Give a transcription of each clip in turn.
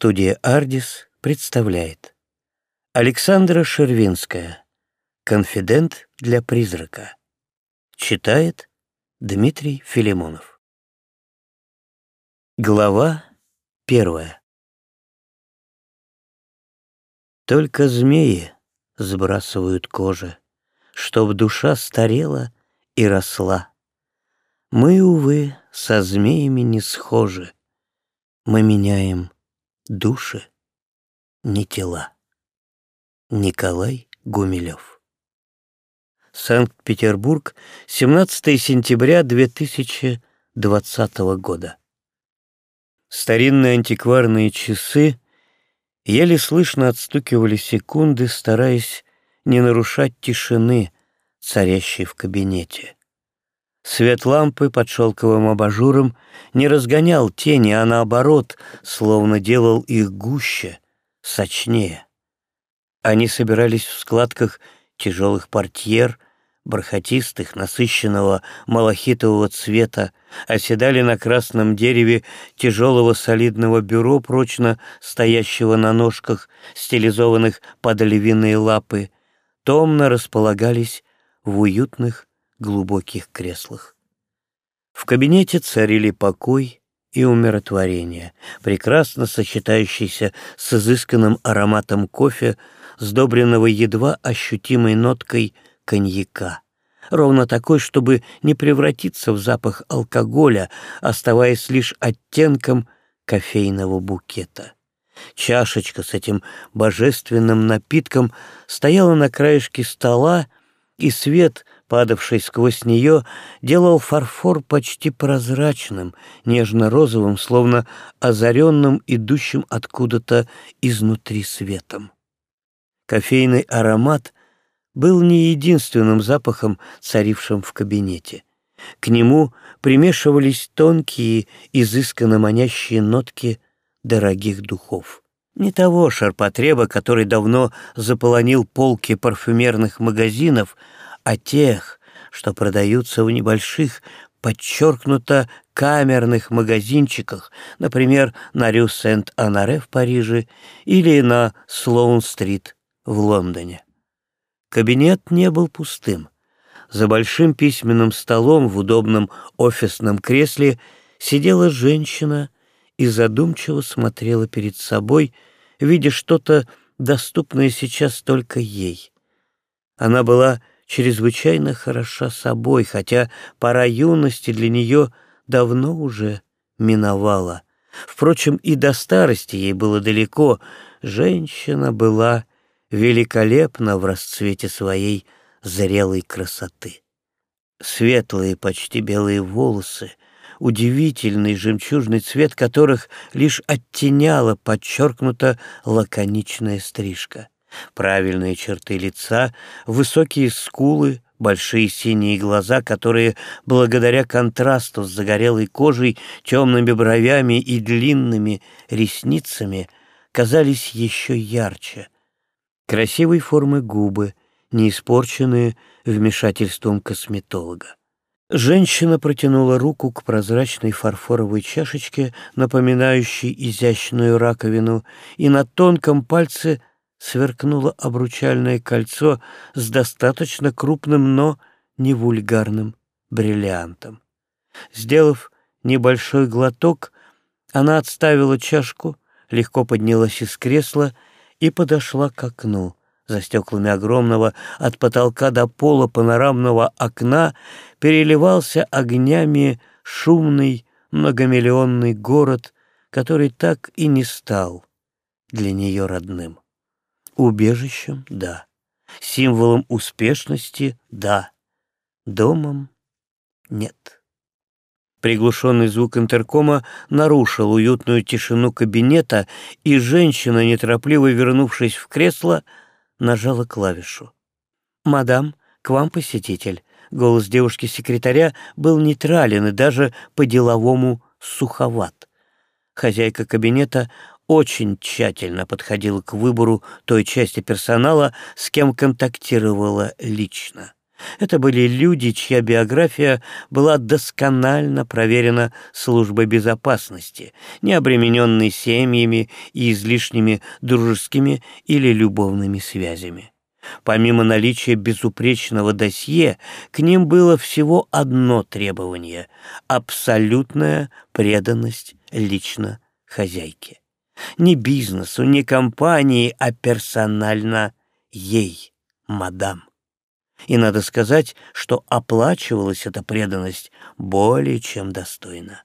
Студия «Ардис» представляет. Александра Шервинская. «Конфидент для призрака» Читает Дмитрий Филимонов. Глава первая. Только змеи сбрасывают кожи, Чтоб душа старела и росла. Мы, увы, со змеями не схожи, Мы меняем души, не тела. Николай Гумилев Санкт-Петербург, 17 сентября 2020 года. Старинные антикварные часы еле слышно отстукивали секунды, стараясь не нарушать тишины, царящей в кабинете. Свет лампы под шелковым абажуром не разгонял тени, а наоборот, словно делал их гуще, сочнее. Они собирались в складках тяжелых портьер, бархатистых, насыщенного малахитового цвета, оседали на красном дереве тяжелого солидного бюро, прочно стоящего на ножках, стилизованных под львиные лапы, томно располагались в уютных глубоких креслах. В кабинете царили покой и умиротворение, прекрасно сочетающиеся с изысканным ароматом кофе, сдобренного едва ощутимой ноткой коньяка, ровно такой, чтобы не превратиться в запах алкоголя, оставаясь лишь оттенком кофейного букета. Чашечка с этим божественным напитком стояла на краешке стола, и свет — падавший сквозь нее, делал фарфор почти прозрачным, нежно-розовым, словно озаренным, идущим откуда-то изнутри светом. Кофейный аромат был не единственным запахом, царившим в кабинете. К нему примешивались тонкие, изысканно манящие нотки дорогих духов. Не того шарпотреба, который давно заполонил полки парфюмерных магазинов, а тех, что продаются в небольших, подчеркнуто камерных магазинчиках, например, на Рю Сент-Анаре в Париже или на Слоун-стрит в Лондоне. Кабинет не был пустым. За большим письменным столом в удобном офисном кресле сидела женщина и задумчиво смотрела перед собой, видя что-то доступное сейчас только ей. Она была чрезвычайно хороша собой, хотя пора юности для нее давно уже миновала. Впрочем, и до старости ей было далеко. Женщина была великолепна в расцвете своей зрелой красоты. Светлые, почти белые волосы, удивительный жемчужный цвет которых лишь оттеняла подчеркнута лаконичная стрижка. Правильные черты лица, высокие скулы, большие синие глаза, которые, благодаря контрасту с загорелой кожей, темными бровями и длинными ресницами, казались еще ярче. Красивой формы губы, не испорченные вмешательством косметолога. Женщина протянула руку к прозрачной фарфоровой чашечке, напоминающей изящную раковину, и на тонком пальце сверкнуло обручальное кольцо с достаточно крупным, но не вульгарным бриллиантом. Сделав небольшой глоток, она отставила чашку, легко поднялась из кресла и подошла к окну. За стеклами огромного от потолка до пола панорамного окна переливался огнями шумный многомиллионный город, который так и не стал для нее родным. Убежищем — да. Символом успешности — да. Домом — нет. Приглушенный звук интеркома нарушил уютную тишину кабинета, и женщина, неторопливо вернувшись в кресло, нажала клавишу. «Мадам, к вам посетитель». Голос девушки-секретаря был нейтрален и даже по-деловому суховат. Хозяйка кабинета очень тщательно подходила к выбору той части персонала, с кем контактировала лично. Это были люди, чья биография была досконально проверена службой безопасности, не обремененной семьями и излишними дружескими или любовными связями. Помимо наличия безупречного досье, к ним было всего одно требование — абсолютная преданность лично хозяйке. Не бизнесу, не компании, а персонально ей, мадам. И надо сказать, что оплачивалась эта преданность более чем достойно.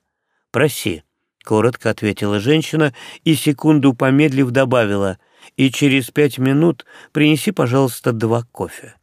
«Проси», — коротко ответила женщина и, секунду помедлив, добавила, «и через пять минут принеси, пожалуйста, два кофе».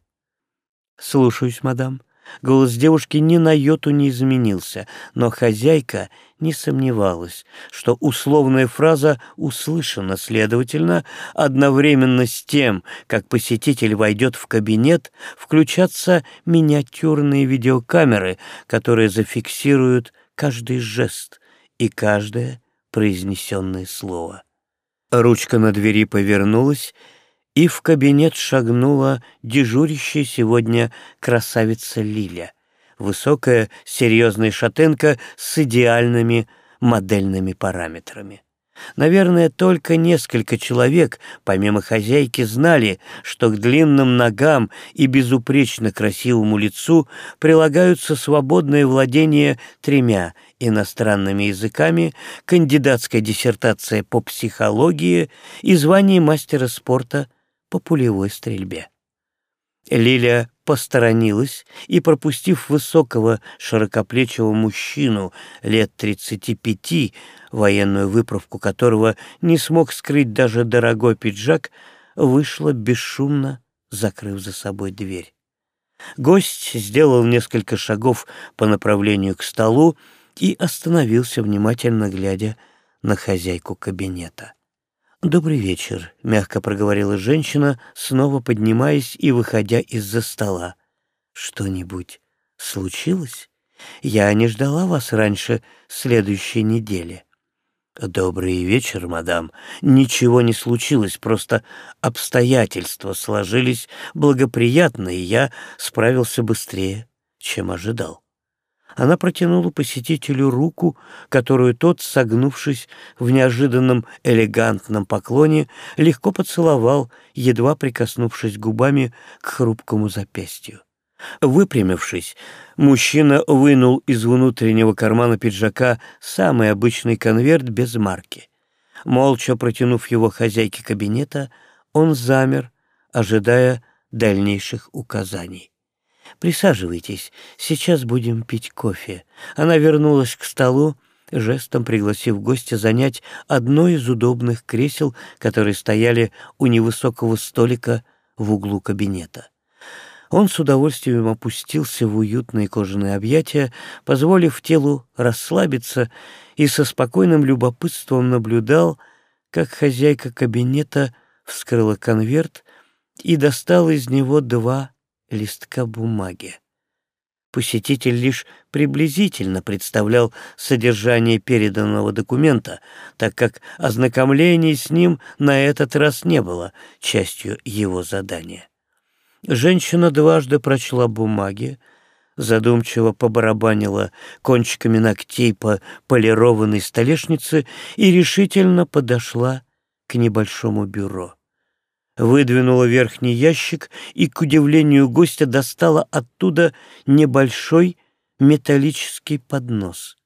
«Слушаюсь, мадам», Голос девушки ни на йоту не изменился, но хозяйка не сомневалась, что условная фраза услышана, следовательно, одновременно с тем, как посетитель войдет в кабинет, включатся миниатюрные видеокамеры, которые зафиксируют каждый жест и каждое произнесенное слово. Ручка на двери повернулась, и в кабинет шагнула дежурящая сегодня красавица Лиля, высокая, серьезная шатенка с идеальными модельными параметрами. Наверное, только несколько человек, помимо хозяйки, знали, что к длинным ногам и безупречно красивому лицу прилагаются свободное владение тремя иностранными языками, кандидатская диссертация по психологии и звание мастера спорта – по пулевой стрельбе. Лиля посторонилась и, пропустив высокого широкоплечего мужчину лет тридцати пяти, военную выправку которого не смог скрыть даже дорогой пиджак, вышла бесшумно, закрыв за собой дверь. Гость сделал несколько шагов по направлению к столу и остановился, внимательно глядя на хозяйку кабинета. «Добрый вечер», — мягко проговорила женщина, снова поднимаясь и выходя из-за стола. «Что-нибудь случилось? Я не ждала вас раньше следующей недели». «Добрый вечер, мадам. Ничего не случилось, просто обстоятельства сложились благоприятно, и я справился быстрее, чем ожидал». Она протянула посетителю руку, которую тот, согнувшись в неожиданном элегантном поклоне, легко поцеловал, едва прикоснувшись губами к хрупкому запястью. Выпрямившись, мужчина вынул из внутреннего кармана пиджака самый обычный конверт без марки. Молча протянув его хозяйке кабинета, он замер, ожидая дальнейших указаний. «Присаживайтесь, сейчас будем пить кофе». Она вернулась к столу, жестом пригласив гостя занять одно из удобных кресел, которые стояли у невысокого столика в углу кабинета. Он с удовольствием опустился в уютные кожаные объятия, позволив телу расслабиться, и со спокойным любопытством наблюдал, как хозяйка кабинета вскрыла конверт и достала из него два листка бумаги. Посетитель лишь приблизительно представлял содержание переданного документа, так как ознакомление с ним на этот раз не было частью его задания. Женщина дважды прочла бумаги, задумчиво побарабанила кончиками ногтей по полированной столешнице и решительно подошла к небольшому бюро выдвинула верхний ящик и, к удивлению гостя, достала оттуда небольшой металлический поднос.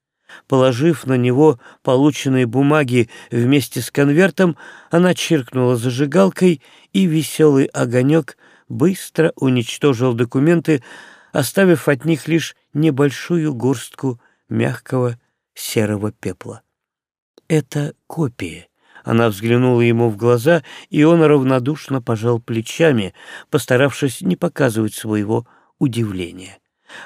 Положив на него полученные бумаги вместе с конвертом, она чиркнула зажигалкой, и веселый огонек быстро уничтожил документы, оставив от них лишь небольшую горстку мягкого серого пепла. Это копии она взглянула ему в глаза, и он равнодушно пожал плечами, постаравшись не показывать своего удивления.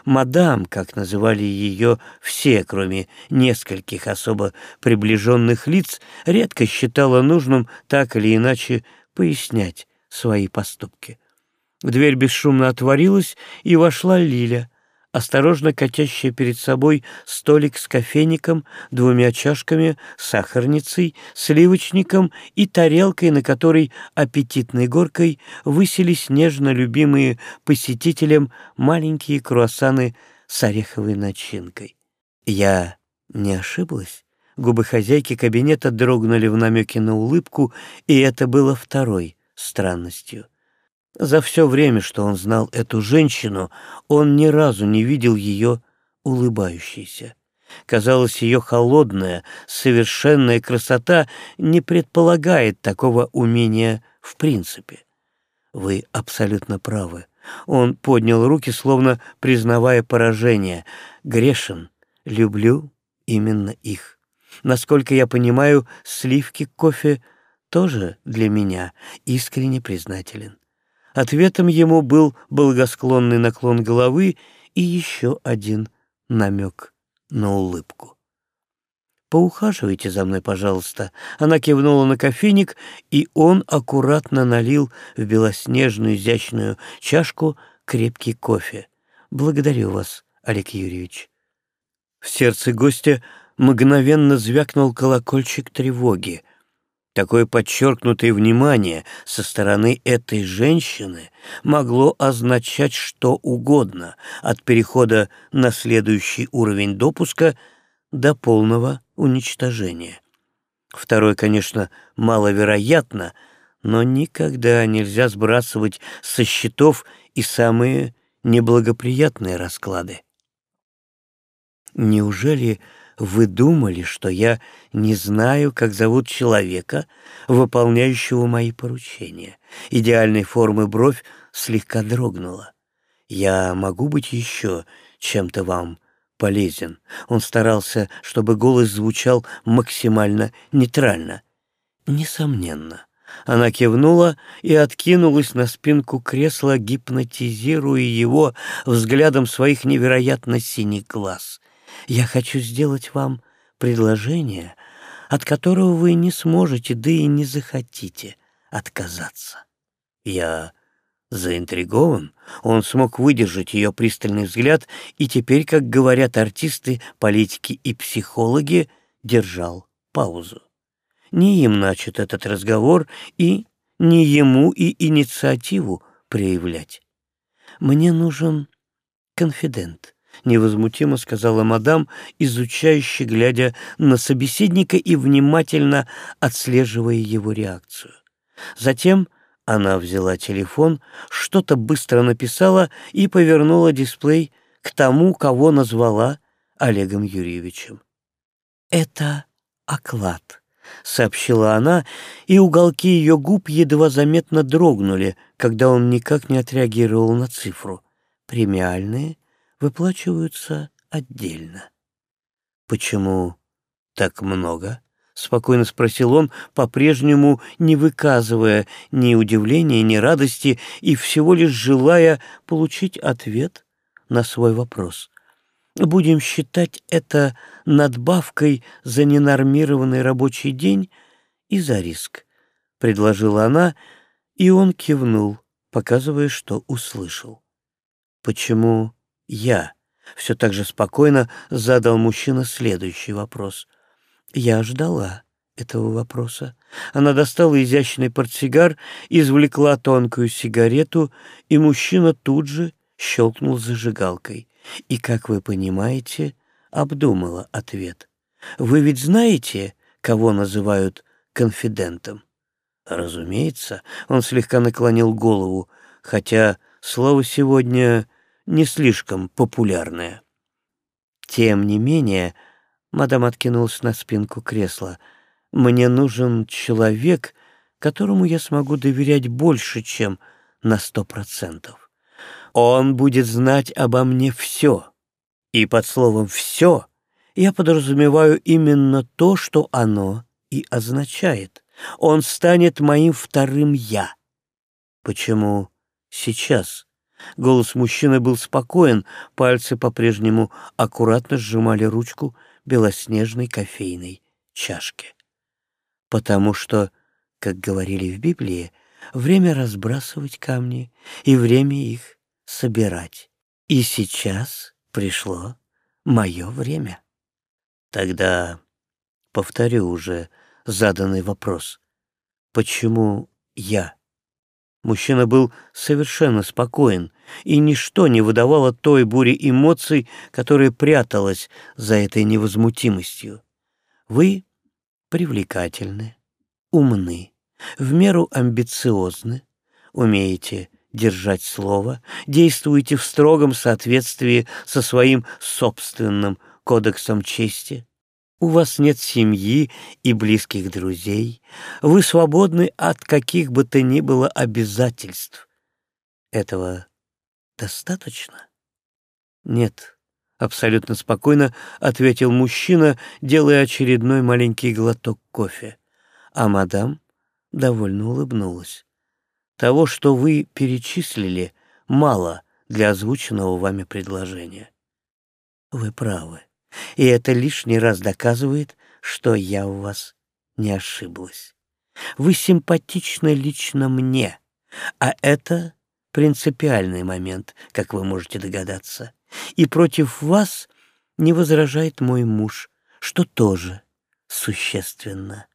Мадам, как называли ее все, кроме нескольких особо приближенных лиц, редко считала нужным так или иначе пояснять свои поступки. Дверь бесшумно отворилась, и вошла Лиля. Осторожно катящая перед собой столик с кофейником, двумя чашками, сахарницей, сливочником и тарелкой, на которой аппетитной горкой высились нежно любимые посетителям маленькие круассаны с ореховой начинкой. Я не ошиблась? Губы хозяйки кабинета дрогнули в намеке на улыбку, и это было второй странностью. За все время, что он знал эту женщину, он ни разу не видел ее улыбающейся. Казалось, ее холодная, совершенная красота не предполагает такого умения в принципе. Вы абсолютно правы. Он поднял руки, словно признавая поражение. Грешен, люблю именно их. Насколько я понимаю, сливки кофе тоже для меня искренне признателен. Ответом ему был благосклонный наклон головы и еще один намек на улыбку. «Поухаживайте за мной, пожалуйста». Она кивнула на кофейник, и он аккуратно налил в белоснежную изящную чашку крепкий кофе. «Благодарю вас, Олег Юрьевич». В сердце гостя мгновенно звякнул колокольчик тревоги. Такое подчеркнутое внимание со стороны этой женщины могло означать что угодно, от перехода на следующий уровень допуска до полного уничтожения. Второе, конечно, маловероятно, но никогда нельзя сбрасывать со счетов и самые неблагоприятные расклады. Неужели вы думали, что я не знаю, как зовут человека, выполняющего мои поручения. Идеальной формы бровь слегка дрогнула. Я могу быть еще чем-то вам полезен. Он старался, чтобы голос звучал максимально нейтрально. Несомненно. Она кивнула и откинулась на спинку кресла, гипнотизируя его взглядом своих невероятно синих глаз. Я хочу сделать вам предложение, от которого вы не сможете, да и не захотите отказаться. Я заинтригован. Он смог выдержать ее пристальный взгляд и теперь, как говорят артисты, политики и психологи, держал паузу. Не им начат этот разговор и не ему и инициативу проявлять. Мне нужен конфидент, — невозмутимо сказала мадам, изучающе глядя на собеседника и внимательно отслеживая его реакцию. Затем она взяла телефон, что-то быстро написала и повернула дисплей к тому, кого назвала Олегом Юрьевичем. «Это оклад», — сообщила она, и уголки ее губ едва заметно дрогнули, когда он никак не отреагировал на цифру. «Премиальные выплачиваются отдельно. «Почему так много?» — спокойно спросил он, по-прежнему не выказывая ни удивления, ни радости и всего лишь желая получить ответ на свой вопрос. «Будем считать это надбавкой за ненормированный рабочий день и за риск», — предложила она, и он кивнул, показывая, что услышал. «Почему я. Все так же спокойно задал мужчина следующий вопрос. Я ждала этого вопроса. Она достала изящный портсигар, извлекла тонкую сигарету, и мужчина тут же щелкнул зажигалкой. И, как вы понимаете, обдумала ответ. «Вы ведь знаете, кого называют конфидентом?» Разумеется, он слегка наклонил голову, хотя слово сегодня не слишком популярная. Тем не менее, мадам откинулась на спинку кресла, мне нужен человек, которому я смогу доверять больше, чем на сто процентов. Он будет знать обо мне все. И под словом «все» я подразумеваю именно то, что оно и означает. Он станет моим вторым «я». Почему сейчас Голос мужчины был спокоен, пальцы по-прежнему аккуратно сжимали ручку белоснежной кофейной чашки. Потому что, как говорили в Библии, время разбрасывать камни и время их собирать. И сейчас пришло мое время. Тогда повторю уже заданный вопрос. Почему я? Мужчина был совершенно спокоен, и ничто не выдавало той бури эмоций, которая пряталась за этой невозмутимостью. Вы привлекательны, умны, в меру амбициозны, умеете держать слово, действуете в строгом соответствии со своим собственным кодексом чести. У вас нет семьи и близких друзей. Вы свободны от каких бы то ни было обязательств. Этого достаточно? Нет, абсолютно спокойно ответил мужчина, делая очередной маленький глоток кофе. А мадам довольно улыбнулась. Того, что вы перечислили, мало для озвученного вами предложения. Вы правы. И это лишний раз доказывает, что я у вас не ошиблась. Вы симпатичны лично мне, а это принципиальный момент, как вы можете догадаться. И против вас не возражает мой муж, что тоже существенно.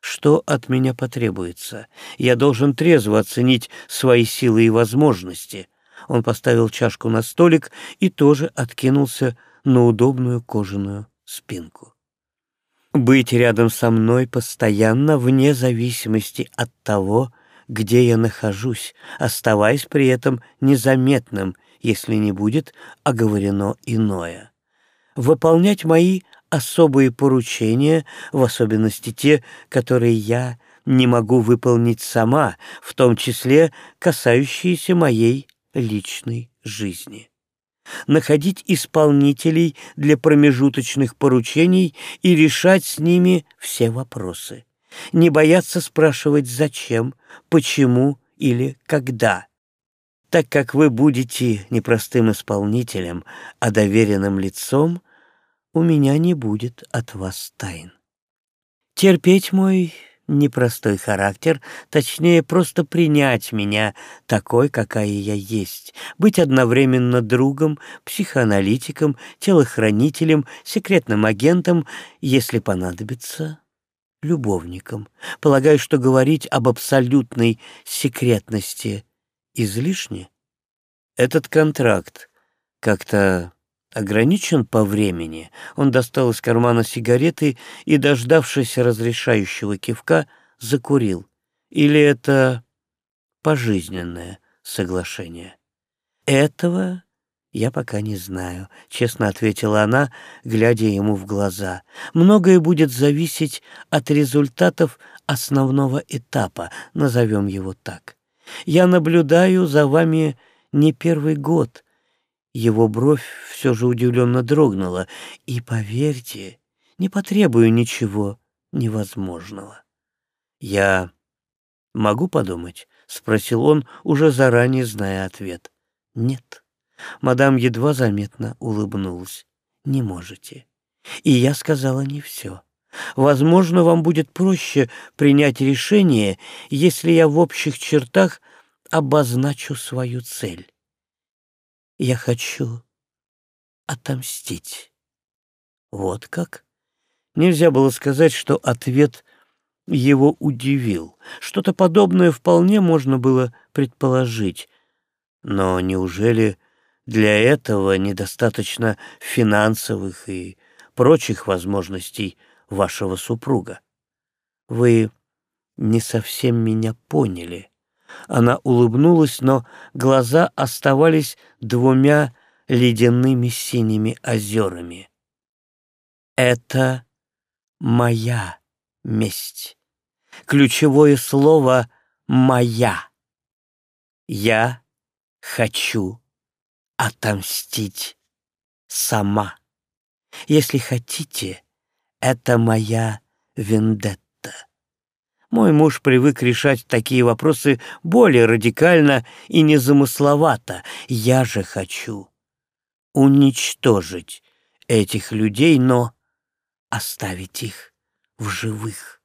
Что от меня потребуется? Я должен трезво оценить свои силы и возможности. Он поставил чашку на столик и тоже откинулся на удобную кожаную спинку. Быть рядом со мной постоянно, вне зависимости от того, где я нахожусь, оставаясь при этом незаметным, если не будет оговорено иное. Выполнять мои особые поручения, в особенности те, которые я не могу выполнить сама, в том числе касающиеся моей личной жизни находить исполнителей для промежуточных поручений и решать с ними все вопросы. Не бояться спрашивать «зачем», «почему» или «когда». Так как вы будете не простым исполнителем, а доверенным лицом, у меня не будет от вас тайн. Терпеть мой непростой характер, точнее, просто принять меня такой, какая я есть, быть одновременно другом, психоаналитиком, телохранителем, секретным агентом, если понадобится, любовником. Полагаю, что говорить об абсолютной секретности излишне. Этот контракт как-то ограничен по времени. Он достал из кармана сигареты и, дождавшись разрешающего кивка, закурил. Или это пожизненное соглашение? Этого я пока не знаю, честно ответила она, глядя ему в глаза. Многое будет зависеть от результатов основного этапа, назовем его так. Я наблюдаю за вами не первый год — его бровь все же удивленно дрогнула. «И поверьте, не потребую ничего невозможного». «Я могу подумать?» — спросил он, уже заранее зная ответ. «Нет». Мадам едва заметно улыбнулась. «Не можете». И я сказала не все. Возможно, вам будет проще принять решение, если я в общих чертах обозначу свою цель. Я хочу отомстить. Вот как? Нельзя было сказать, что ответ его удивил. Что-то подобное вполне можно было предположить. Но неужели для этого недостаточно финансовых и прочих возможностей вашего супруга? Вы не совсем меня поняли. Она улыбнулась, но глаза оставались двумя ледяными синими озерами. «Это моя месть. Ключевое слово «моя». Я хочу отомстить сама. Если хотите, это моя вендетта. Мой муж привык решать такие вопросы более радикально и незамысловато. Я же хочу уничтожить этих людей, но оставить их в живых.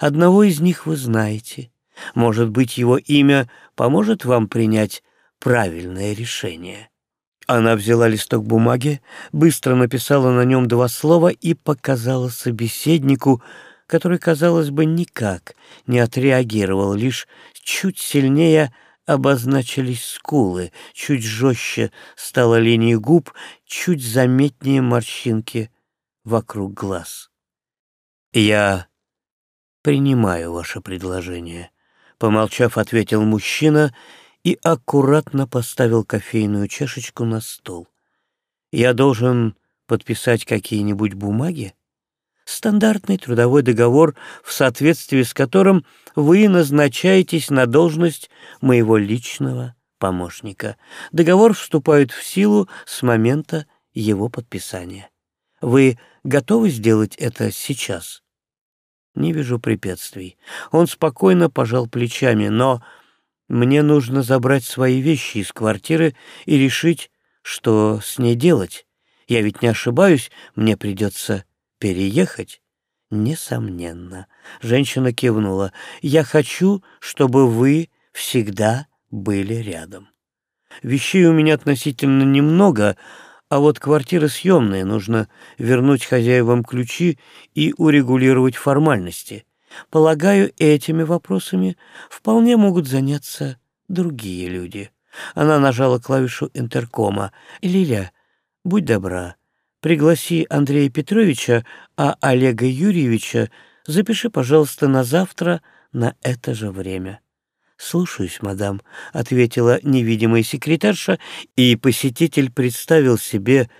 Одного из них вы знаете. Может быть, его имя поможет вам принять правильное решение. Она взяла листок бумаги, быстро написала на нем два слова и показала собеседнику, который, казалось бы, никак не отреагировал, лишь чуть сильнее обозначились скулы, чуть жестче стала линия губ, чуть заметнее морщинки вокруг глаз. «Я принимаю ваше предложение», — помолчав, ответил мужчина и аккуратно поставил кофейную чашечку на стол. «Я должен подписать какие-нибудь бумаги?» Стандартный трудовой договор, в соответствии с которым вы назначаетесь на должность моего личного помощника. Договор вступает в силу с момента его подписания. Вы готовы сделать это сейчас? Не вижу препятствий. Он спокойно пожал плечами, но мне нужно забрать свои вещи из квартиры и решить, что с ней делать. Я ведь не ошибаюсь, мне придется Переехать? Несомненно. Женщина кивнула. Я хочу, чтобы вы всегда были рядом. Вещей у меня относительно немного, а вот квартира съемная, нужно вернуть хозяевам ключи и урегулировать формальности. Полагаю, этими вопросами вполне могут заняться другие люди. Она нажала клавишу интеркома. «Лиля, будь добра, Пригласи Андрея Петровича, а Олега Юрьевича запиши, пожалуйста, на завтра на это же время». «Слушаюсь, мадам», — ответила невидимая секретарша, и посетитель представил себе,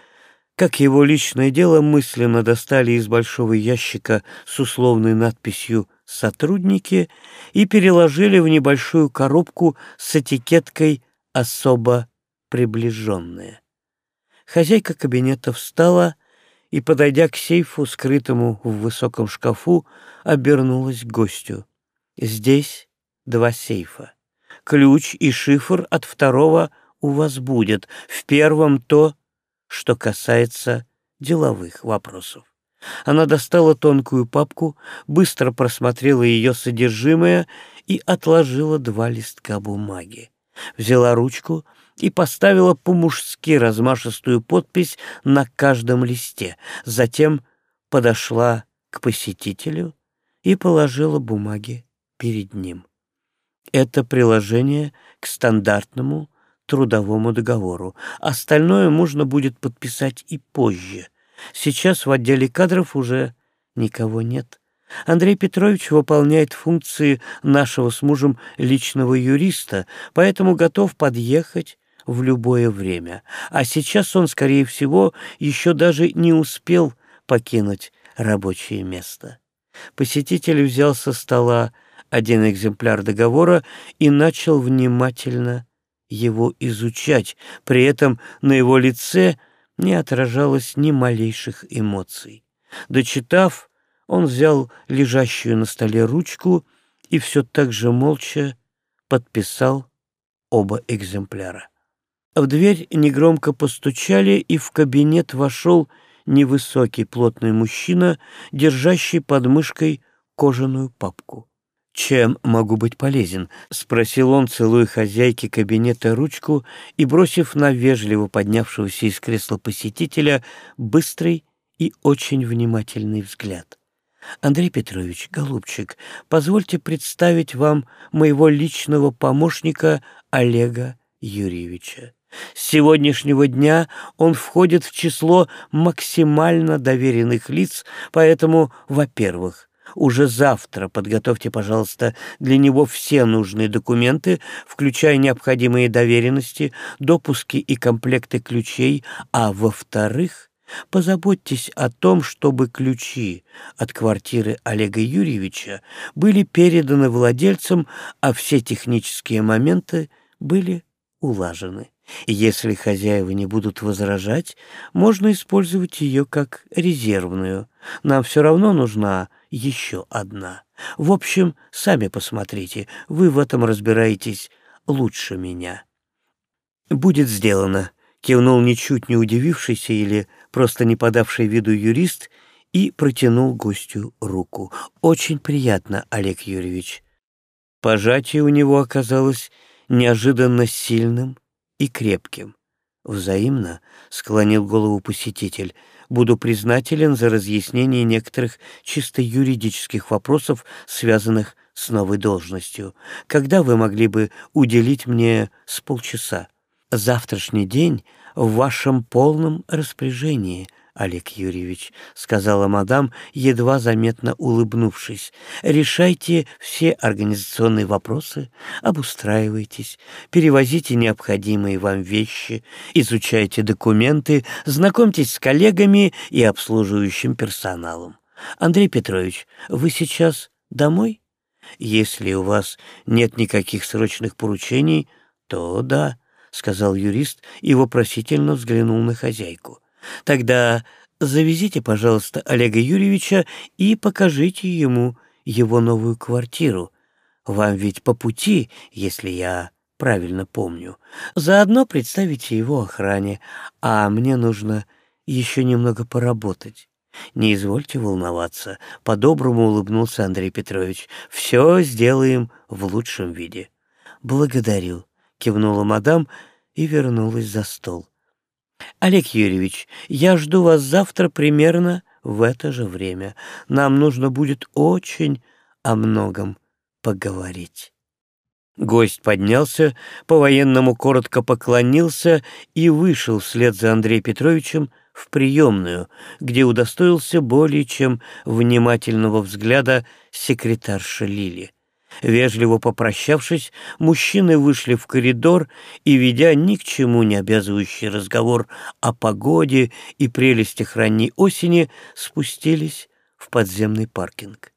как его личное дело мысленно достали из большого ящика с условной надписью «Сотрудники» и переложили в небольшую коробку с этикеткой «Особо приближенные». Хозяйка кабинета встала и, подойдя к сейфу, скрытому в высоком шкафу, обернулась к гостю. Здесь два сейфа. Ключ и шифр от второго у вас будет. В первом то, что касается деловых вопросов. Она достала тонкую папку, быстро просмотрела ее содержимое и отложила два листка бумаги. Взяла ручку — и поставила по-мужски размашистую подпись на каждом листе. Затем подошла к посетителю и положила бумаги перед ним. Это приложение к стандартному трудовому договору. Остальное можно будет подписать и позже. Сейчас в отделе кадров уже никого нет. Андрей Петрович выполняет функции нашего с мужем личного юриста, поэтому готов подъехать в любое время, а сейчас он, скорее всего, еще даже не успел покинуть рабочее место. Посетитель взял со стола один экземпляр договора и начал внимательно его изучать, при этом на его лице не отражалось ни малейших эмоций. Дочитав, он взял лежащую на столе ручку и все так же молча подписал оба экземпляра. В дверь негромко постучали, и в кабинет вошел невысокий плотный мужчина, держащий под мышкой кожаную папку. «Чем могу быть полезен?» — спросил он, целуя хозяйке кабинета ручку и бросив на вежливо поднявшегося из кресла посетителя быстрый и очень внимательный взгляд. «Андрей Петрович, голубчик, позвольте представить вам моего личного помощника Олега Юрьевича. С сегодняшнего дня он входит в число максимально доверенных лиц, поэтому, во-первых, уже завтра подготовьте, пожалуйста, для него все нужные документы, включая необходимые доверенности, допуски и комплекты ключей, а во-вторых, позаботьтесь о том, чтобы ключи от квартиры Олега Юрьевича были переданы владельцам, а все технические моменты были улажены. Если хозяева не будут возражать, можно использовать ее как резервную. Нам все равно нужна еще одна. В общем, сами посмотрите, вы в этом разбираетесь лучше меня. «Будет сделано», — кивнул ничуть не удивившийся или просто не подавший виду юрист и протянул гостю руку. «Очень приятно, Олег Юрьевич». Пожатие у него оказалось неожиданно сильным и крепким. «Взаимно», — склонил голову посетитель, — «буду признателен за разъяснение некоторых чисто юридических вопросов, связанных с новой должностью. Когда вы могли бы уделить мне с полчаса? Завтрашний день в вашем полном распоряжении, Олег Юрьевич, сказала мадам, едва заметно улыбнувшись. Решайте все организационные вопросы, обустраивайтесь, перевозите необходимые вам вещи, изучайте документы, знакомьтесь с коллегами и обслуживающим персоналом. Андрей Петрович, вы сейчас домой? Если у вас нет никаких срочных поручений, то да, сказал юрист и вопросительно взглянул на хозяйку. Тогда завезите, пожалуйста, Олега Юрьевича и покажите ему его новую квартиру. Вам ведь по пути, если я правильно помню. Заодно представите его охране, а мне нужно еще немного поработать. «Не извольте волноваться», — по-доброму улыбнулся Андрей Петрович. «Все сделаем в лучшем виде». «Благодарю», — кивнула мадам и вернулась за стол. «Олег Юрьевич, я жду вас завтра примерно в это же время. Нам нужно будет очень о многом поговорить». Гость поднялся, по-военному коротко поклонился и вышел вслед за Андреем Петровичем в приемную, где удостоился более чем внимательного взгляда секретарша Лили. Вежливо попрощавшись, мужчины вышли в коридор и, ведя ни к чему не обязывающий разговор о погоде и прелестях ранней осени, спустились в подземный паркинг.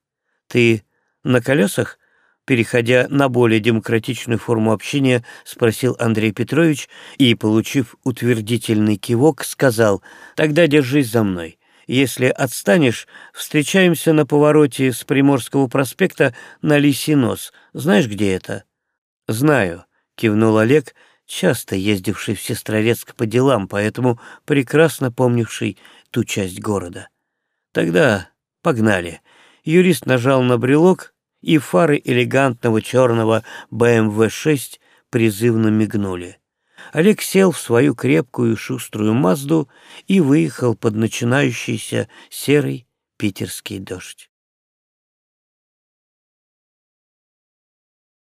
«Ты на колесах?» переходя на более демократичную форму общения, спросил Андрей Петрович и, получив утвердительный кивок, сказал «Тогда держись за мной. Если отстанешь, встречаемся на повороте с Приморского проспекта на Лисий нос. Знаешь, где это?» «Знаю», — кивнул Олег, часто ездивший в Сестрорецк по делам, поэтому прекрасно помнивший ту часть города. «Тогда погнали». Юрист нажал на брелок, и фары элегантного черного БМВ-6 призывно мигнули. Олег сел в свою крепкую шуструю Мазду и выехал под начинающийся серый питерский дождь.